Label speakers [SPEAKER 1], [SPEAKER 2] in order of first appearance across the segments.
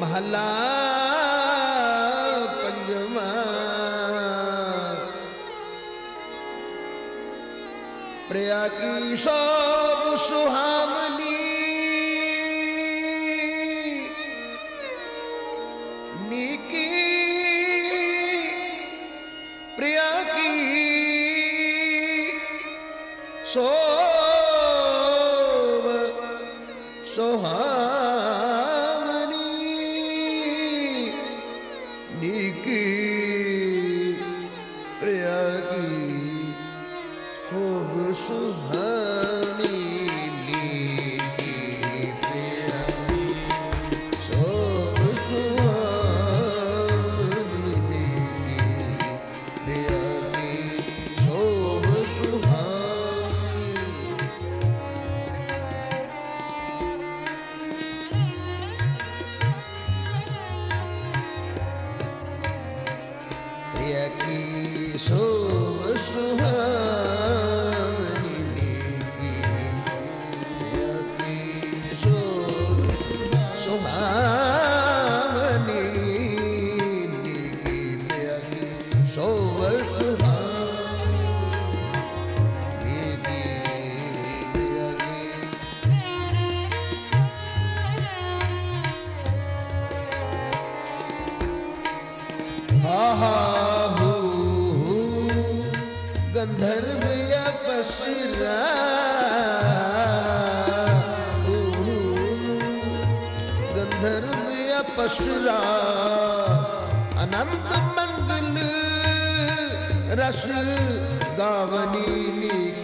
[SPEAKER 1] महला पंजमा प्रया की सब सुहामनी। निकी। प्रिया की सो सोहा ਰਸਰਾ ਅਨੰਤ ਮੰਗਲ ਰਸ ਗਾਵਨੀ ਨੀ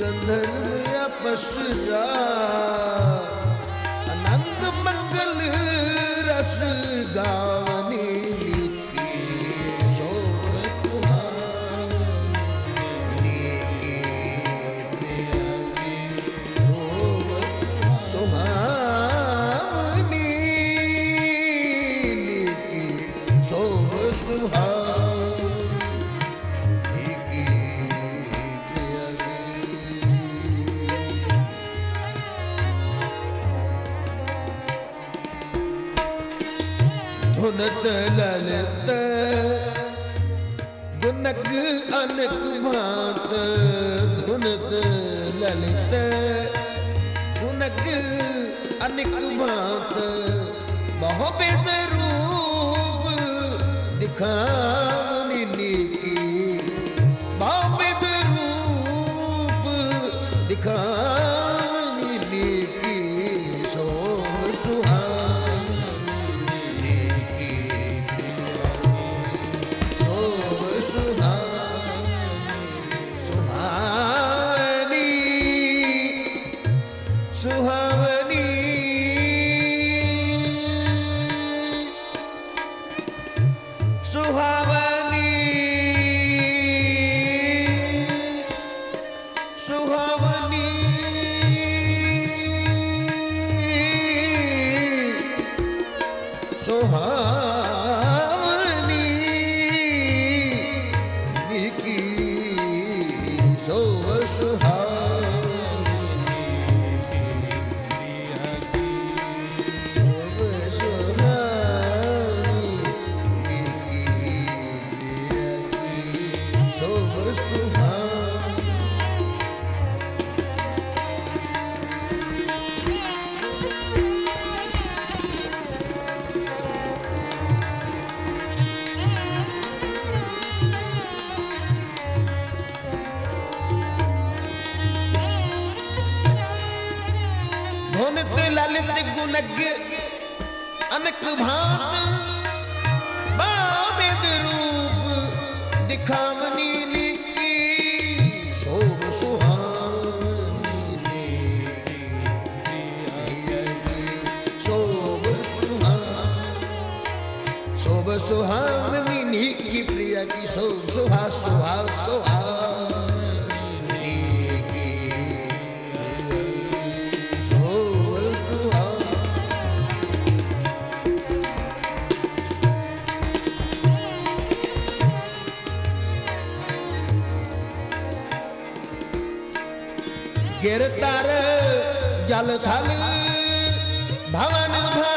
[SPEAKER 1] ਗੰਧਨ ਅਪਸਰਾ ਆਨੰਦ ਮੰਗਲ ਰਸ ਗਾਵਾ। गुणत ललित गुनक अनक भात गुणत ललित गुनक अनक भात बहुत रूप दिखा 四海 ललित गुणग अनक भांत बामिद रूप दिखावनी निकी शोभ सुहानी शोभ सुहानी सुहानी निकी, प्रिया की शोभ सुहा सुहा सुहानी गिरतर जल थल भवन भरपुर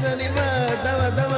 [SPEAKER 1] ನಿಧನಿ ಮ ದವ ದವ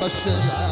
[SPEAKER 1] apaixonar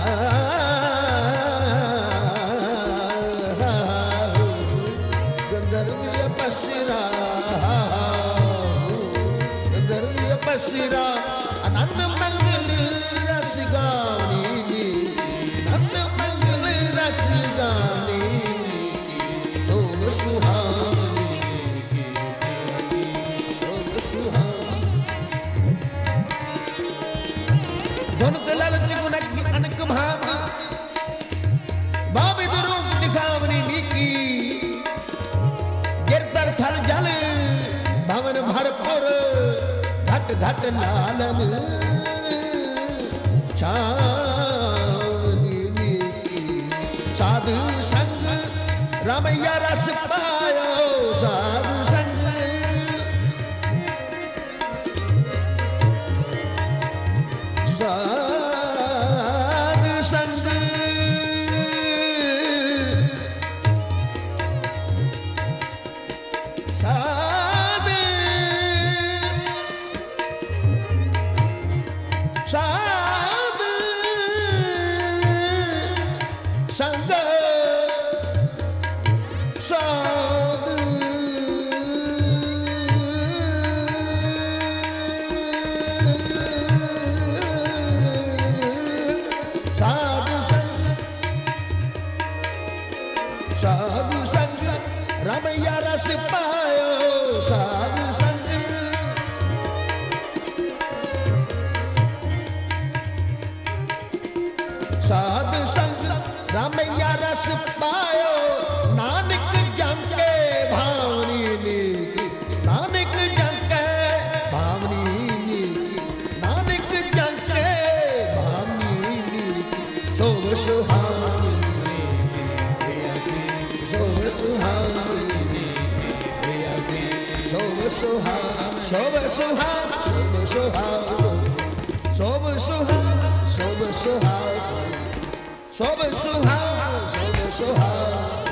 [SPEAKER 1] Sadu Sangu Ramayara ਰਸ ਪਾਇਓ ਨਾਨਕ ਜੰਕੇ ਭਾਵਨੀ ਨਾਨਕ ਜੰਕੇ ਭਾਵਨੀ ਨਾਨਕ ਜੰਕੇ ਭਾਵਨੀ ਨੀਕ ਸੋਭ ਸੁਹਾਣੀ ਨੀਕ ਸੋਭ ਸੁਹਾਣੀ ਨੀਕ ਸੋਭ ਸੁਹਾਣੀ 说本书好，说本书好。